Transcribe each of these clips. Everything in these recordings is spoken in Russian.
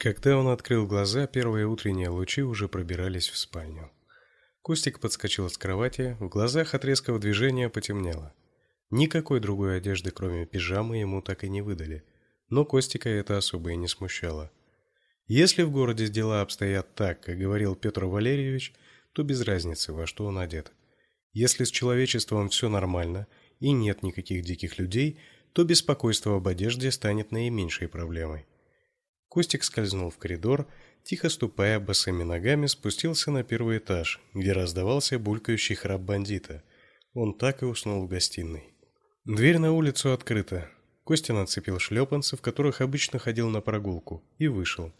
Когда он открыл глаза, первые утренние лучи уже пробирались в спальню. Костик подскочил с кровати, в глазах от резкого движения потемнело. Никакой другой одежды, кроме пижамы, ему так и не выдали. Но Костика это особо и не смущало. Если в городе дела обстоят так, как говорил Петр Валерьевич, то без разницы, во что он одет. Если с человечеством все нормально и нет никаких диких людей, то беспокойство об одежде станет наименьшей проблемой. Костик скользнул в коридор, тихо ступая босыми ногами, спустился на первый этаж, где раздавался булькающий храп бандита. Он так и уснул в гостиной. Дверь на улицу открыта. Костя нацепил шлепанцы, в которых обычно ходил на прогулку, и вышел.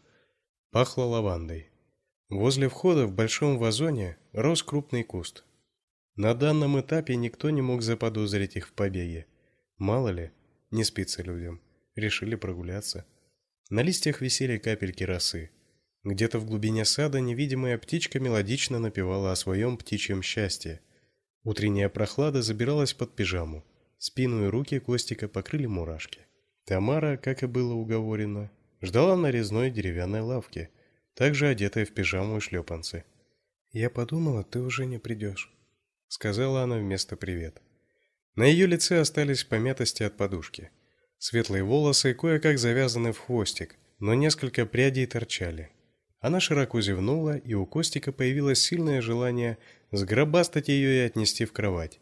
Пахло лавандой. Возле входа в большом вазоне рос крупный куст. На данном этапе никто не мог заподозрить их в побеге. Мало ли, не спится людям. Решили прогуляться. На листьях висели капельки росы. Где-то в глубине сада невидимая птичка мелодично напевала о своем птичьем счастье. Утренняя прохлада забиралась под пижаму. Спину и руки Костика покрыли мурашки. Тамара, как и было уговорено, ждала на резной деревянной лавке, также одетая в пижаму и шлепанцы. "Я подумала, ты уже не придешь», — сказала она вместо привет. На ее лице остались помятости от подушки. Светлые волосы кое-как завязаны в хвостик, но несколько прядей торчали. Она широко зевнула, и у Костика появилось сильное желание сгробастать ее и отнести в кровать.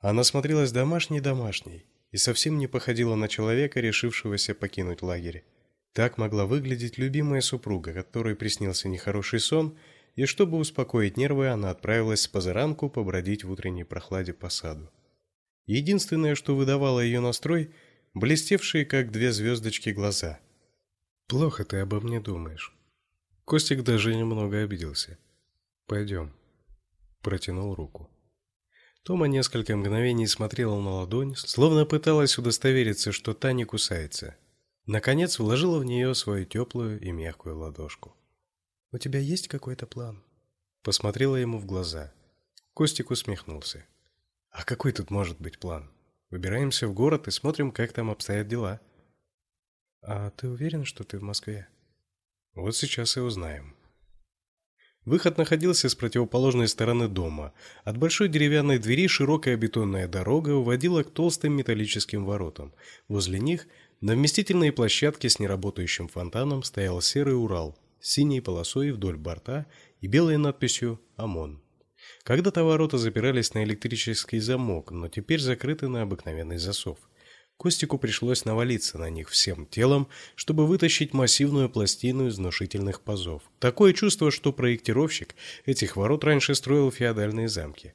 Она смотрелась домашней-домашней и совсем не походила на человека, решившегося покинуть лагерь. Так могла выглядеть любимая супруга, которой приснился нехороший сон, и чтобы успокоить нервы, она отправилась с позаранку побродить в утренней прохладе по саду. Единственное, что выдавало ее настрой – блестевшие, как две звездочки, глаза. «Плохо ты обо мне думаешь». Костик даже немного обиделся. «Пойдем». Протянул руку. Тома несколько мгновений смотрела на ладонь, словно пыталась удостовериться, что та не кусается. Наконец вложила в нее свою теплую и мягкую ладошку. «У тебя есть какой-то план?» Посмотрела ему в глаза. Костик усмехнулся. «А какой тут может быть план?» Выбираемся в город и смотрим, как там обстоят дела. А ты уверен, что ты в Москве? Вот сейчас и узнаем. Выход находился с противоположной стороны дома. От большой деревянной двери широкая бетонная дорога уводила к толстым металлическим воротам. Возле них на вместительной площадке с неработающим фонтаном стоял серый Урал с синей полосой вдоль борта и белой надписью ОМОН. Когда-то ворота запирались на электрический замок, но теперь закрыты на обыкновенный засов. Костику пришлось навалиться на них всем телом, чтобы вытащить массивную пластину из внушительных пазов. Такое чувство, что проектировщик этих ворот раньше строил феодальные замки.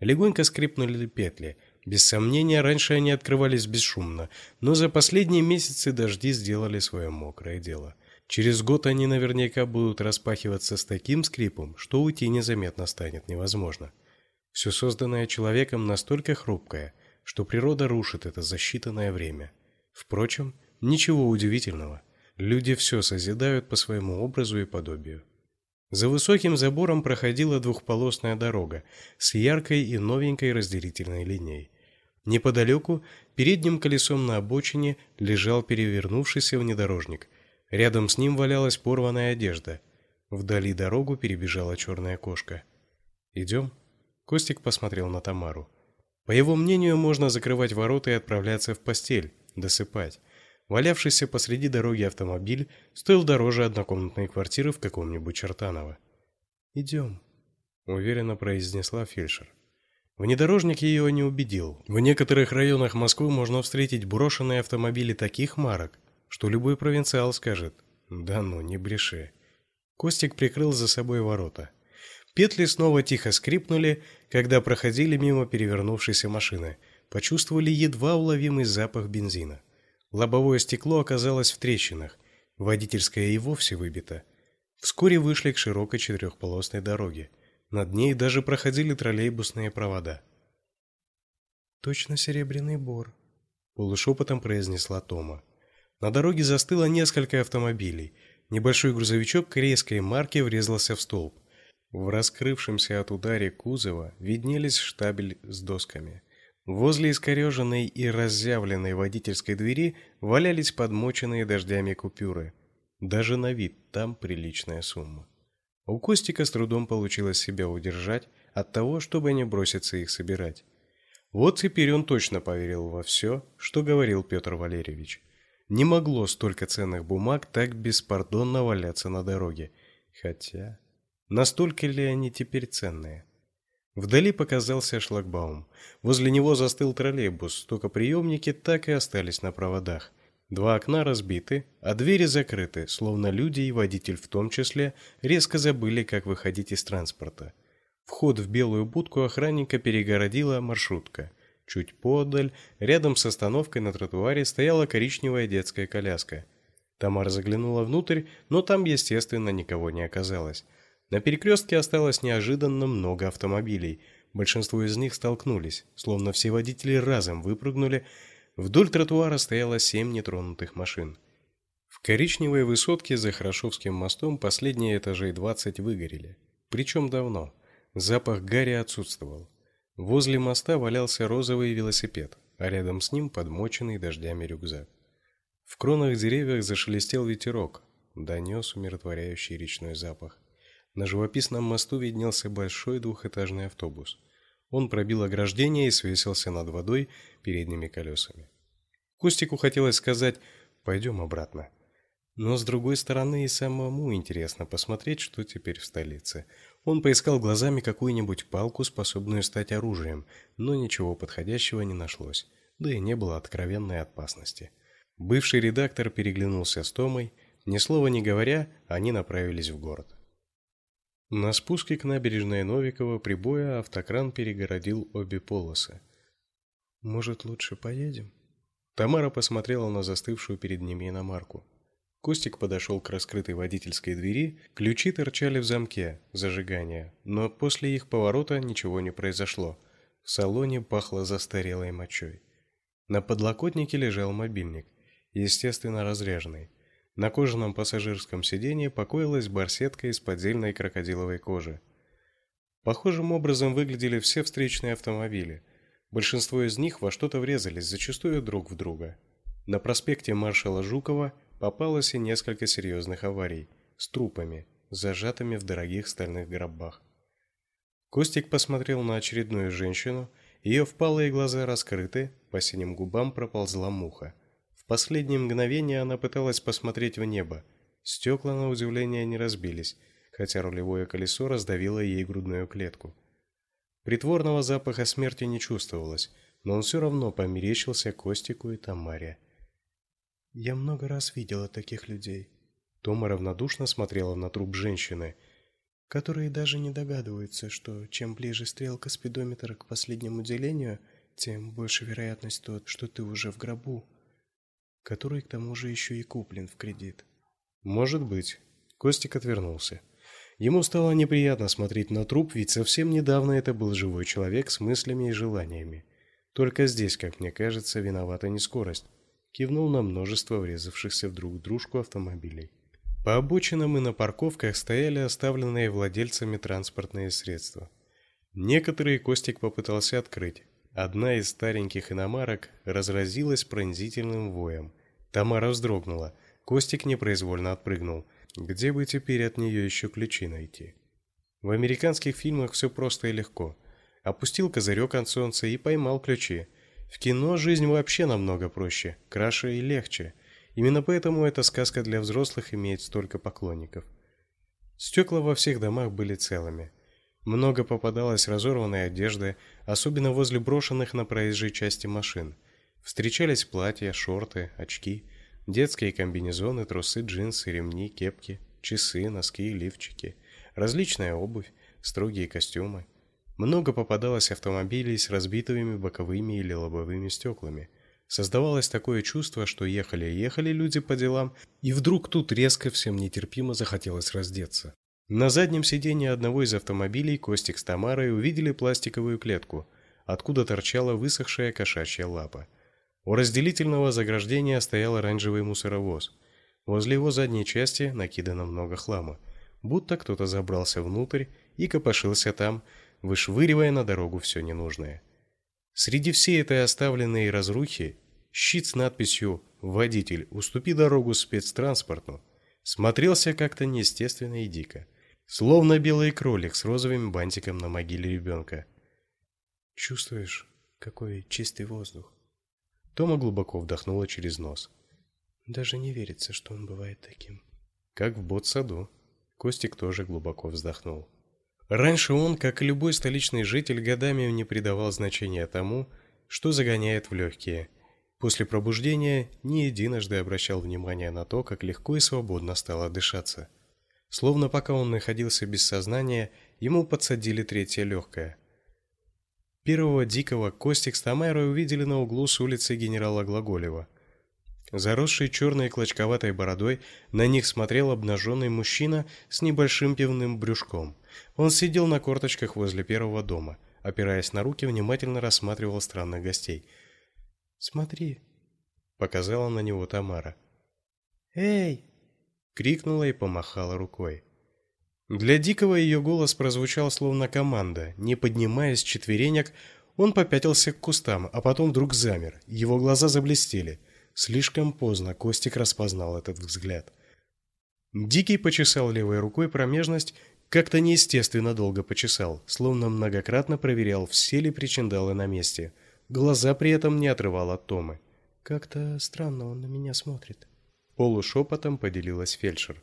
Легонько скрипнули петли. Без сомнения, раньше они открывались бесшумно, но за последние месяцы дожди сделали свое мокрое дело. Через год они наверняка будут распахиваться с таким скрипом, что уйти незаметно станет невозможно. Все созданное человеком настолько хрупкое, что природа рушит это за считанное время. Впрочем, ничего удивительного. Люди все созидают по своему образу и подобию. За высоким забором проходила двухполосная дорога с яркой и новенькой разделительной линией. Неподалеку, передним колесом на обочине, лежал перевернувшийся внедорожник – Рядом с ним валялась порванная одежда. Вдали дорогу перебежала черная кошка. «Идем?» Костик посмотрел на Тамару. По его мнению, можно закрывать ворота и отправляться в постель, досыпать. Валявшийся посреди дороги автомобиль стоил дороже однокомнатной квартиры в каком-нибудь Чертаново. «Идем», — уверенно произнесла фельдшер. Внедорожник ее не убедил. В некоторых районах Москвы можно встретить брошенные автомобили таких марок, что любой провинциал скажет: "Да ну, не бреши". Костик прикрыл за собой ворота. Петли снова тихо скрипнули, когда проходили мимо перевернувшейся машины. Почувствовали едва уловимый запах бензина. Лобовое стекло оказалось в трещинах, водительское и вовсе выбито. Вскоре вышли к широкой четырехполосной дороге. Над ней даже проходили троллейбусные провода. Точно серебряный бор, полушепотом произнесла Тома. На дороге застыло несколько автомобилей. Небольшой грузовичок корейской марки врезался в столб. В раскрывшемся от удара кузова виднелись штабель с досками. Возле искореженной и разъявленной водительской двери валялись подмоченные дождями купюры. Даже на вид там приличная сумма. У Костика с трудом получилось себя удержать от того, чтобы не броситься их собирать. Вот теперь он точно поверил во все, что говорил Петр Валерьевич. Не могло столько ценных бумаг так беспардонно валяться на дороге. Хотя, настолько ли они теперь ценные? Вдали показался шлагбаум. Возле него застыл троллейбус, только приемники так и остались на проводах. Два окна разбиты, а двери закрыты, словно люди и водитель в том числе резко забыли, как выходить из транспорта. Вход в белую будку охранника перегородила маршрутка. Чуть подаль, рядом с остановкой на тротуаре стояла коричневая детская коляска. Тамара заглянула внутрь, но там, естественно, никого не оказалось. На перекрестке осталось неожиданно много автомобилей. Большинство из них столкнулись, словно все водители разом выпрыгнули. Вдоль тротуара стояло семь нетронутых машин. В коричневой высотке за Хорошовским мостом последние этажей 20 выгорели. Причем давно. Запах гари отсутствовал. Возле моста валялся розовый велосипед, а рядом с ним подмоченный дождями рюкзак. В кронах деревьев зашелестел ветерок, донес умиротворяющий речной запах. На живописном мосту виднелся большой двухэтажный автобус. Он пробил ограждение и свесился над водой передними колесами. Костику хотелось сказать: «Пойдем обратно". Но с другой стороны, и самому интересно посмотреть, что теперь в столице. Он поискал глазами какую-нибудь палку, способную стать оружием, но ничего подходящего не нашлось, да и не было откровенной опасности. Бывший редактор переглянулся с Томой, ни слова не говоря, они направились в город. На спуске к набережной Новикова прибоя автокран перегородил обе полосы. Может, лучше поедем? Тамара посмотрела на застывшую перед ними иномарку. Костик подошел к раскрытой водительской двери, ключи торчали в замке зажигания, но после их поворота ничего не произошло. В салоне пахло застарелой мочой. На подлокотнике лежал мобильник, естественно, разряженный. На кожаном пассажирском сиденье покоилась барсетка из поддельной крокодиловой кожи. Похожим образом выглядели все встречные автомобили. Большинство из них во что-то врезались, зачастую друг в друга. На проспекте маршала Жукова попалось и несколько серьезных аварий с трупами, зажатыми в дорогих стальных гробах. Костик посмотрел на очередную женщину, ее впалые глаза раскрыты, по синим губам проползла муха. В последнее мгновение она пыталась посмотреть в небо. Стекла, на удивление, не разбились, хотя рулевое колесо раздавило ей грудную клетку. Притворного запаха смерти не чувствовалось, но он все равно померещился Костику и Тамаре. Я много раз видела таких людей. Тома равнодушно смотрела на труп женщины, которые даже не догадываются, что чем ближе стрелка спидометра к последнему делению, тем больше вероятность то, что ты уже в гробу, который к тому же еще и куплен в кредит. Может быть. Костик отвернулся. Ему стало неприятно смотреть на труп, ведь совсем недавно это был живой человек с мыслями и желаниями. Только здесь, как мне кажется, виновата не скорость кивнул на множество врезавшихся в друг дружку автомобилей. По обочинам и на парковках стояли оставленные владельцами транспортные средства. Некоторые Костик попытался открыть. Одна из стареньких иномарок разразилась пронзительным воем. Тамара вздрогнула. Костик непроизвольно отпрыгнул. Где бы теперь от нее еще ключи найти? В американских фильмах все просто и легко. Опустил козырек от солнца и поймал ключи. В кино жизнь вообще намного проще, краше и легче. Именно поэтому эта сказка для взрослых имеет столько поклонников. Стекла во всех домах были целыми. Много попадалось разорванной одежды, особенно возле брошенных на проезжей части машин. Встречались платья, шорты, очки, детские комбинезоны, трусы, джинсы, ремни, кепки, часы, носки, лифчики, различная обувь, строгие костюмы. Много попадалось автомобилей с разбитыми боковыми или лобовыми стеклами. Создавалось такое чувство, что ехали-ехали люди по делам, и вдруг тут резко всем нетерпимо захотелось раздеться. На заднем сиденье одного из автомобилей Костик с Тамарой увидели пластиковую клетку, откуда торчала высохшая кошачья лапа. У разделительного заграждения стоял оранжевый мусоровоз. Возле его задней части накидано много хлама, будто кто-то забрался внутрь и копошился там, вышвыривая на дорогу все ненужное. Среди всей этой оставленной разрухи щит с надписью «Водитель, уступи дорогу спецтранспорту» смотрелся как-то неестественно и дико, словно белый кролик с розовым бантиком на могиле ребенка. Чувствуешь, какой чистый воздух? Тома глубоко вдохнула через нос. Даже не верится, что он бывает таким. Как в бот-саду. Костик тоже глубоко вздохнул. Раньше он, как и любой столичный житель, годами не придавал значения тому, что загоняет в легкие. После пробуждения не единожды обращал внимание на то, как легко и свободно стало дышаться. Словно пока он находился без сознания, ему подсадили третье легкое. Первого дикого Костик с Тамарой увидели на углу с улицы генерала Глаголева. Заросший черной клочковатой бородой, на них смотрел обнаженный мужчина с небольшим пивным брюшком. Он сидел на корточках возле первого дома, опираясь на руки, внимательно рассматривал странных гостей. "Смотри", показала на него Тамара. "Эй!" крикнула и помахала рукой. Для Дикого ее голос прозвучал словно команда. Не поднимаясь с четверенек, он попятился к кустам, а потом вдруг замер. Его глаза заблестели. Слишком поздно Костик распознал этот взгляд. Дикий почесал левой рукой промежность, как-то неестественно долго почесал, словно многократно проверял, все ли причиндалы на месте. Глаза при этом не отрывал от Томы. Как-то странно он на меня смотрит. Полушепотом поделилась фельдшер.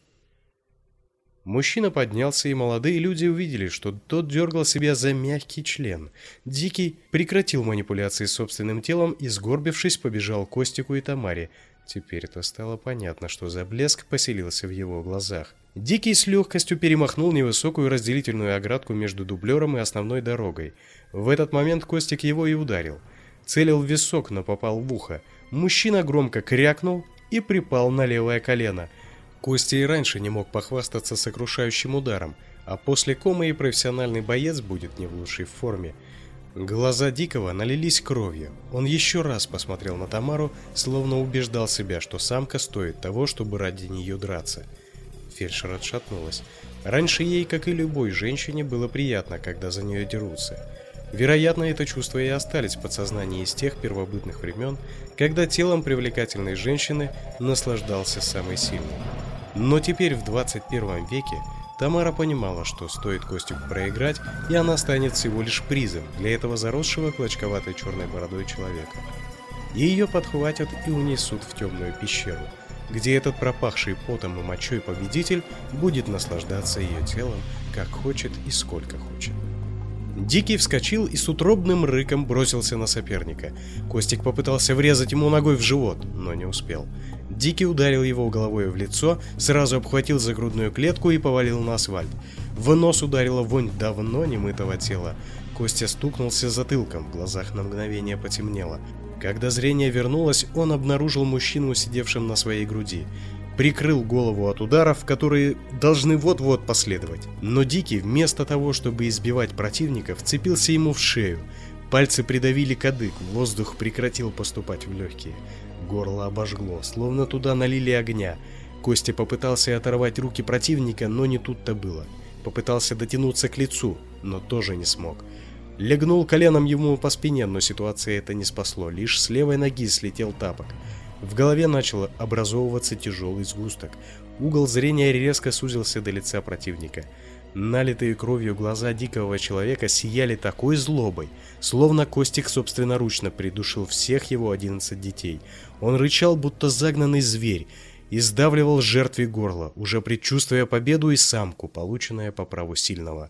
Мужчина поднялся, и молодые люди увидели, что тот дергал себя за мягкий член. Дикий прекратил манипуляции собственным телом и, сгорбившись, побежал к Костику и Тамаре. Теперь это стало понятно, что за блеск поселился в его глазах. Дикий с легкостью перемахнул невысокую разделительную оградку между дублером и основной дорогой. В этот момент Костик его и ударил. Целил в висок, но попал в ухо. Мужчина громко крякнул и припал на левое колено – Костя и раньше не мог похвастаться сокрушающим ударом, а после комы и профессиональный боец будет не в лучшей форме. Глаза Дикого налились кровью. Он еще раз посмотрел на Тамару, словно убеждал себя, что самка стоит того, чтобы ради нее драться. Фельдшер отшатнулась. Раньше ей, как и любой женщине, было приятно, когда за нее дерутся. Вероятно, это чувство и остались в подсознании из тех первобытных времен, когда телом привлекательной женщины наслаждался самый сильный. Но теперь в 21 веке Тамара понимала, что стоит Костику проиграть, и она станет всего лишь призом для этого заросшего клочковатой черной бородой человека. Ее подхватят и унесут в темную пещеру, где этот пропахший потом и мочой победитель будет наслаждаться ее телом, как хочет и сколько хочет. Дикий вскочил и с утробным рыком бросился на соперника. Костик попытался врезать ему ногой в живот, но не успел. Дикий ударил его головой в лицо, сразу обхватил за грудную клетку и повалил на асфальт. В нос ударила вонь давно немытого тела. Костя стукнулся затылком, в глазах на мгновение потемнело. Когда зрение вернулось, он обнаружил мужчину, сидевшим на своей груди. Прикрыл голову от ударов, которые должны вот-вот последовать. Но Дикий, вместо того, чтобы избивать противника, вцепился ему в шею. Пальцы придавили кадык, воздух прекратил поступать в легкие. Горло обожгло, словно туда налили огня. Костя попытался оторвать руки противника, но не тут-то было. Попытался дотянуться к лицу, но тоже не смог. Легнул коленом ему по спине, но ситуация это не спасло. Лишь с левой ноги слетел тапок. В голове начал образовываться тяжелый сгусток. Угол зрения резко сузился до лица противника. Налитые кровью глаза дикого человека сияли такой злобой, словно Костик собственноручно придушил всех его одиннадцать детей. Он рычал, будто загнанный зверь, и сдавливал жертве горло, уже предчувствуя победу и самку, полученную по праву сильного.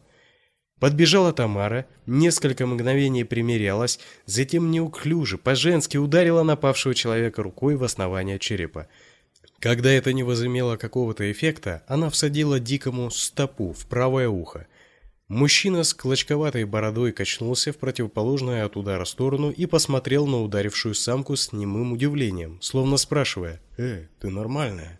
Подбежала Тамара, несколько мгновений примерялась, затем неуклюже, по-женски ударила напавшего человека рукой в основание черепа. Когда это не возымело какого-то эффекта, она всадила дикому стопу в правое ухо. Мужчина с клочковатой бородой качнулся в противоположную от удара сторону и посмотрел на ударившую самку с немым удивлением, словно спрашивая: "Э, ты нормальная?"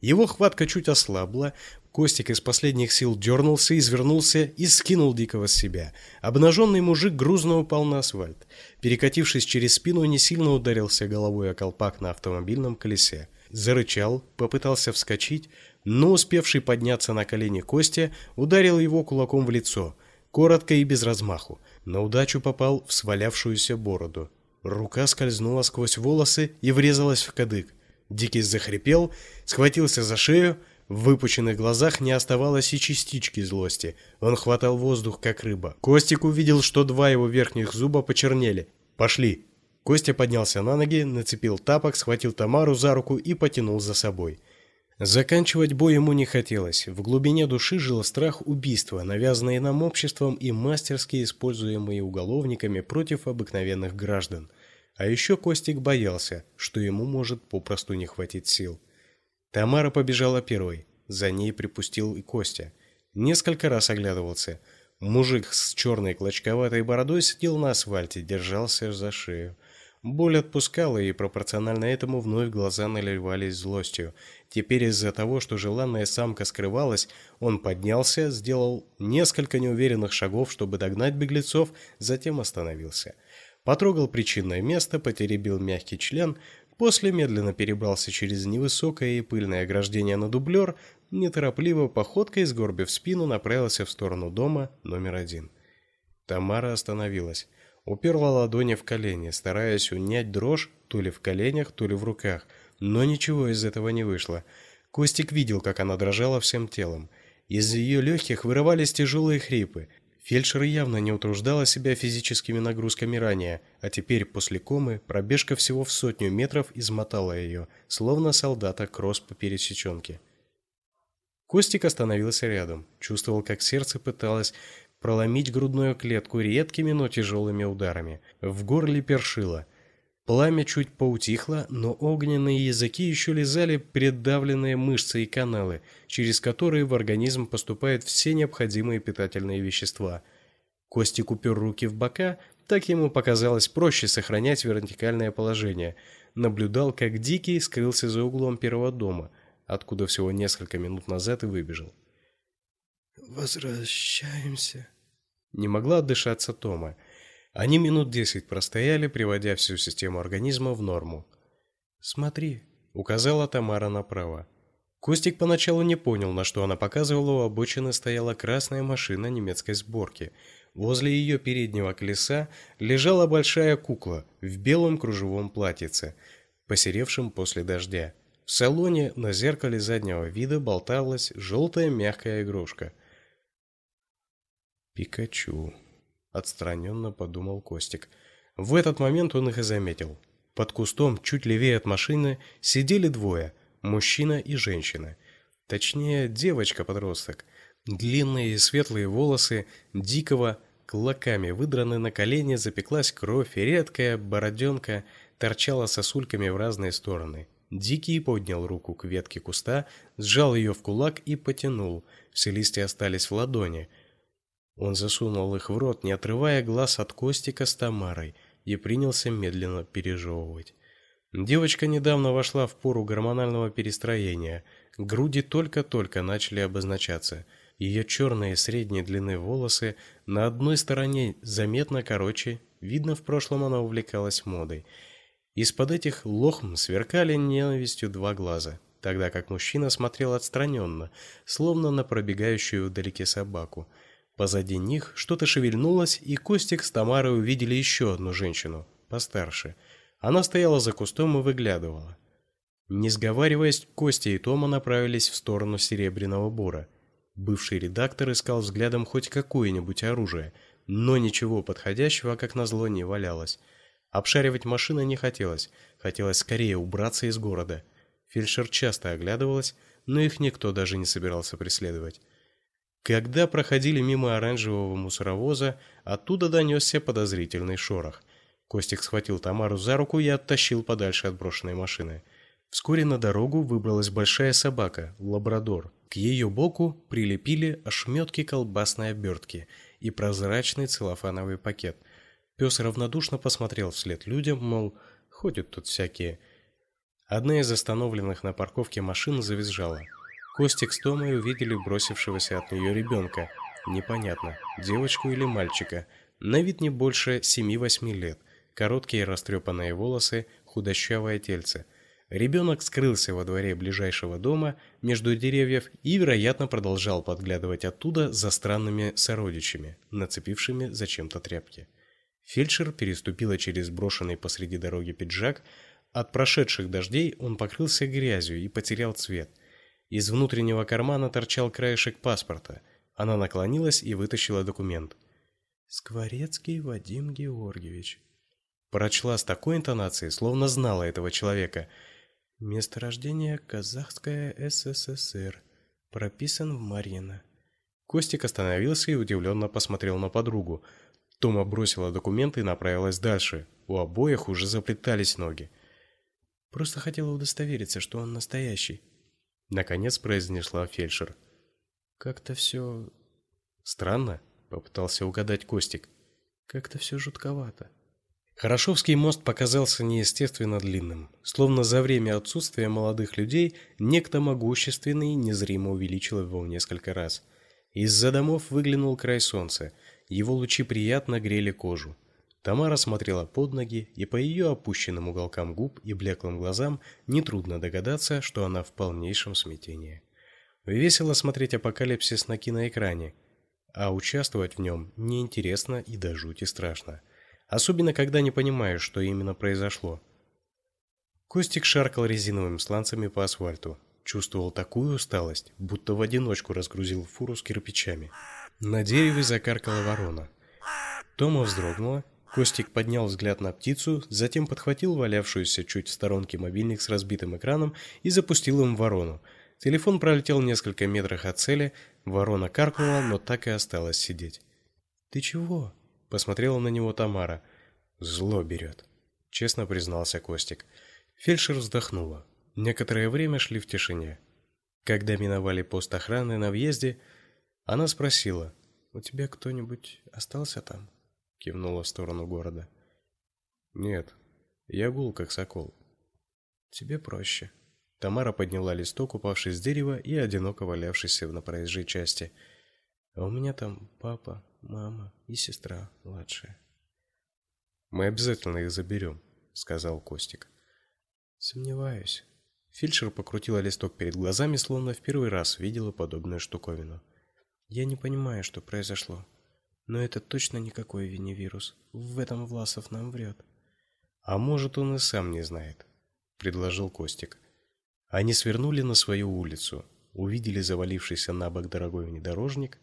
Его хватка чуть ослабла, Костик из последних сил дернулся, извернулся и скинул дикого с себя. Обнаженный мужик грузно упал на асфальт. Перекатившись через спину, не сильно ударился головой о колпак на автомобильном колесе зарычал, попытался вскочить, но успевший подняться на колени Костя ударил его кулаком в лицо, коротко и без размаху. На удачу попал в свалявшуюся бороду. Рука скользнула сквозь волосы и врезалась в кадык. Дикий захрипел, схватился за шею, В выпученных глазах не оставалось и частички злости. Он хватал воздух, как рыба. Костик увидел, что два его верхних зуба почернели. «Пошли!» Костя поднялся на ноги, нацепил тапок, схватил Тамару за руку и потянул за собой. Заканчивать бой ему не хотелось. В глубине души жил страх убийства, навязанный нам обществом и мастерски используемый уголовниками против обыкновенных граждан. А еще Костик боялся, что ему может попросту не хватить сил. Тамара побежала первой, за ней припустил и Костя. Несколько раз оглядывался. Мужик с черной клочковатой бородой сидел на асфальте, держался за шею. Боль отпускала, и пропорционально этому вновь глаза наливались злостью. Теперь из-за того, что желанная самка скрывалась, он поднялся, сделал несколько неуверенных шагов, чтобы догнать беглецов, затем остановился. Потрогал причинное место, потеребил мягкий член, после медленно перебрался через невысокое и пыльное ограждение на дублер, неторопливо походкой, сгорбив спину, направился в сторону дома номер один. Тамара остановилась уперла ладони в колени, стараясь унять дрожь то ли в коленях, то ли в руках, но ничего из этого не вышло. Костик видел, как она дрожала всем телом. Из ее легких вырывались тяжелые хрипы. Фельдшер явно не утруждала себя физическими нагрузками ранее, а теперь после комы пробежка всего в сотню метров измотала ее, словно солдата кросс по пересеченке. Костик остановился рядом, чувствовал, как сердце пыталось проломить грудную клетку редкими, но тяжелыми ударами. В горле першило. Пламя чуть поутихло, но огненные языки еще лизали придавленные мышцы и каналы, через которые в организм поступают все необходимые питательные вещества. Костик упер руки в бока, так ему показалось проще сохранять вертикальное положение. Наблюдал, как Дикий скрылся за углом первого дома, откуда всего несколько минут назад и выбежал. «Возвращаемся?» Не могла отдышаться Тома. Они минут десять простояли, приводя всю систему организма в норму. «Смотри», — указала Тамара направо. Костик поначалу не понял, на что она показывала, у обочины стояла красная машина немецкой сборки. Возле ее переднего колеса лежала большая кукла в белом кружевом платьице, посеревшем после дождя. В салоне на зеркале заднего вида болталась желтая мягкая игрушка. Пикачу, отстраненно подумал Костик. В этот момент он их и заметил. Под кустом, чуть левее от машины, сидели двое: мужчина и женщина. Точнее, девочка-подросток. Длинные светлые волосы дикого клоками выдраны на колени, запеклась кровь, и редкая бороденка торчала сосульками в разные стороны. Дикий поднял руку к ветке куста, сжал ее в кулак и потянул. Все листья остались в ладони. Он засунул их в рот, не отрывая глаз от Костика с Тамарой, и принялся медленно пережевывать. Девочка недавно вошла в пору гормонального перестроения. Груди только-только начали обозначаться. Ее черные средней длины волосы на одной стороне заметно короче, видно, в прошлом она увлекалась модой. Из-под этих лохм сверкали ненавистью два глаза, тогда как мужчина смотрел отстраненно, словно на пробегающую вдалеке собаку – Позади них что-то шевельнулось, и Костик с Тамарой увидели еще одну женщину, постарше. Она стояла за кустом и выглядывала. Не сговариваясь, Костя и Тома направились в сторону Серебряного Бора. Бывший редактор искал взглядом хоть какое-нибудь оружие, но ничего подходящего, как назло, не валялось. Обшаривать машины не хотелось, хотелось скорее убраться из города. Фельдшер часто оглядывалась, но их никто даже не собирался преследовать. Когда проходили мимо оранжевого мусоровоза, оттуда донесся подозрительный шорох. Костик схватил Тамару за руку и оттащил подальше от брошенной машины. Вскоре на дорогу выбралась большая собака, лабрадор. К ее боку прилепили ошметки колбасной обертки и прозрачный целлофановый пакет. Пес равнодушно посмотрел вслед людям, мол, ходят тут всякие. Одна из остановленных на парковке машин завизжала. Костик с Томой увидели бросившегося от нее ребенка. Непонятно, девочку или мальчика. На вид не больше 7-8 лет. Короткие растрепанные волосы, худощавое тельце. Ребенок скрылся во дворе ближайшего дома между деревьев и, вероятно, продолжал подглядывать оттуда за странными сородичами, нацепившими зачем-то тряпки. Фельдшер переступила через брошенный посреди дороги пиджак. От прошедших дождей он покрылся грязью и потерял цвет. Из внутреннего кармана торчал краешек паспорта. Она наклонилась и вытащила документ. Скворецкий Вадим Георгиевич. Прочла с такой интонацией, словно знала этого человека. Место рождения Казахская СССР. Прописан в Марьино. Костик остановился и удивленно посмотрел на подругу. Тома бросила документы и направилась дальше. У обоих уже заплетались ноги. Просто хотела удостовериться, что он настоящий. Наконец произнесла фельдшер. Как-то все... Странно, попытался угадать Костик. Как-то все жутковато. Хорошовский мост показался неестественно длинным, словно за время отсутствия молодых людей некто могущественный незримо увеличил его в несколько раз. Из-за домов выглянул край солнца, его лучи приятно грели кожу. Тамара смотрела под ноги, и по ее опущенным уголкам губ и блеклым глазам нетрудно догадаться, что она в полнейшем смятении. Весело смотреть апокалипсис на киноэкране, а участвовать в нем неинтересно и до жути страшно. Особенно, когда не понимаешь, что именно произошло. Костик шаркал резиновыми сланцами по асфальту. Чувствовал такую усталость, будто в одиночку разгрузил фуру с кирпичами. На дереве закаркала ворона. Тома вздрогнула Костик поднял взгляд на птицу, затем подхватил валявшуюся чуть в сторонке мобильник с разбитым экраном и запустил им ворону. Телефон пролетел несколько метрах от цели, ворона каркнула, но так и осталась сидеть. «Ты чего?» – посмотрела на него Тамара. «Зло берет», – честно признался Костик. Фельдшер вздохнула. Некоторое время шли в тишине. Когда миновали пост охраны на въезде, она спросила, «У тебя кто-нибудь остался там?» Кивнула в сторону города. Нет, я гул как сокол. Тебе проще. Тамара подняла листок, упавший с дерева и одиноко валявшийся на проезжей части. А у меня там папа, мама и сестра младшая. Мы обязательно их заберем», — сказал Костик. Сомневаюсь. Фельдшер покрутила листок перед глазами, словно в первый раз видела подобную штуковину. Я не понимаю, что произошло. Но это точно никакой винивирус. В этом Власов нам врет. А может, он и сам не знает, предложил Костик. Они свернули на свою улицу, увидели завалившийся на бок дорогой внедорожник.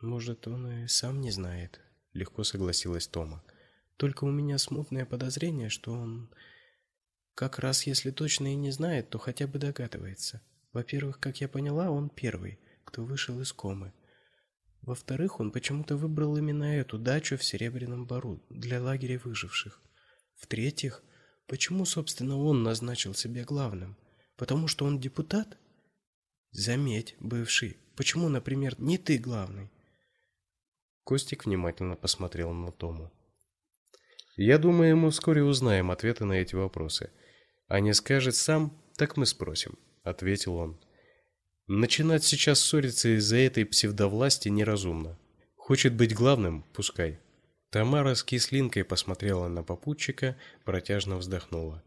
Может, он и сам не знает, легко согласилась Тома. Только у меня смутное подозрение, что он как раз если точно и не знает, то хотя бы догадывается. Во-первых, как я поняла, он первый, кто вышел из комы. Во-вторых, он почему-то выбрал именно эту дачу в Серебряном Бару для лагеря выживших. В-третьих, почему, собственно, он назначил себя главным? Потому что он депутат? Заметь, бывший, почему, например, не ты главный? Костик внимательно посмотрел на Тому. Я думаю, мы вскоре узнаем ответы на эти вопросы. А не скажет сам, так мы спросим, ответил он. Начинать сейчас ссориться из-за этой псевдовласти неразумно. Хочет быть главным, пускай. Тамара с кислинкой посмотрела на попутчика, протяжно вздохнула.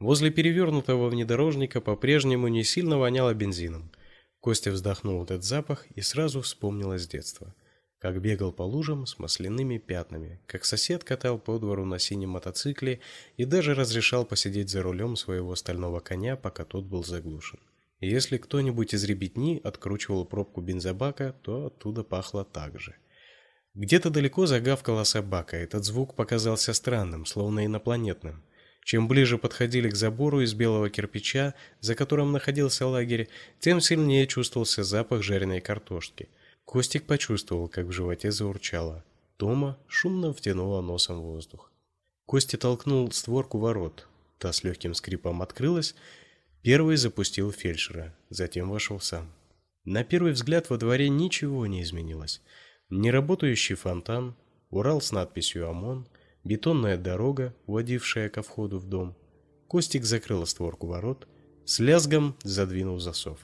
Возле перевернутого внедорожника по-прежнему не сильно воняло бензином. Костя вздохнул этот запах и сразу вспомнил из детства, как бегал по лужам с масляными пятнами, как сосед катал по двору на синем мотоцикле и даже разрешал посидеть за рулем своего стального коня, пока тот был заглушен. Если кто-нибудь из ребятни откручивал пробку бензобака, то оттуда пахло так же. Где-то далеко загавкала собака. Этот звук показался странным, словно инопланетным. Чем ближе подходили к забору из белого кирпича, за которым находился лагерь, тем сильнее чувствовался запах жареной картошки. Костик почувствовал, как в животе заурчало. Тома шумно втянула носом воздух. Костя толкнул створку ворот. Та с легким скрипом открылась, Первый запустил фельдшера, затем вошел сам. На первый взгляд во дворе ничего не изменилось. Неработающий фонтан, Урал с надписью ОМОН, бетонная дорога, уводившая ко входу в дом. Костик закрыл створку ворот, с лязгом задвинул засов.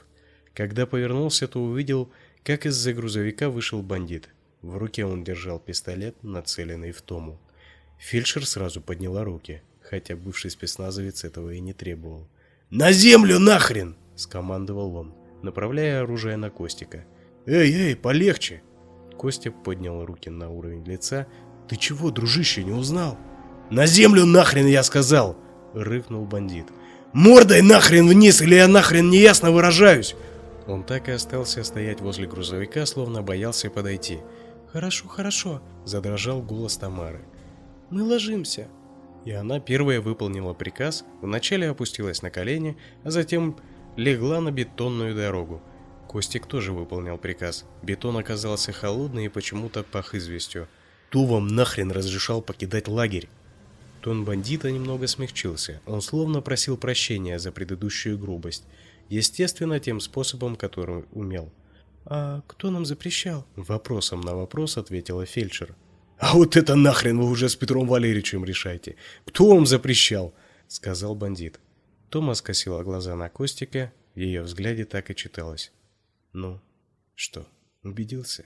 Когда повернулся, то увидел, как из-за грузовика вышел бандит. В руке он держал пистолет, нацеленный в Тому. Фельдшер сразу подняла руки, хотя бывший спецназовец этого и не требовал. «На землю нахрен!» – скомандовал он, направляя оружие на Костика. «Эй, эй, полегче!» Костя поднял руки на уровень лица. «Ты чего, дружище, не узнал?» «На землю нахрен, я сказал!» – рыкнул бандит. Мордой нахрен вниз, или я нахрен неясно выражаюсь!» Он так и остался стоять возле грузовика, словно боялся подойти. «Хорошо, хорошо», — задрожал голос Тамары. «Мы ложимся». И она первая выполнила приказ, вначале опустилась на колени, а затем легла на бетонную дорогу. Костик тоже выполнял приказ. Бетон оказался холодный и почему-то пах известью. «Кто вам нахрен разрешал покидать лагерь?» Тон бандита немного смягчился. Он словно просил прощения за предыдущую грубость. Естественно, тем способом, которым умел. «А кто нам запрещал?» Вопросом на вопрос ответила фельдшер. «А вот это нахрен вы уже с Петром Валерьевичем решайте! Кто вам запрещал?» Сказал бандит. Тома скосила глаза на Костика, в ее взгляде так и читалось. «Ну, что, убедился?»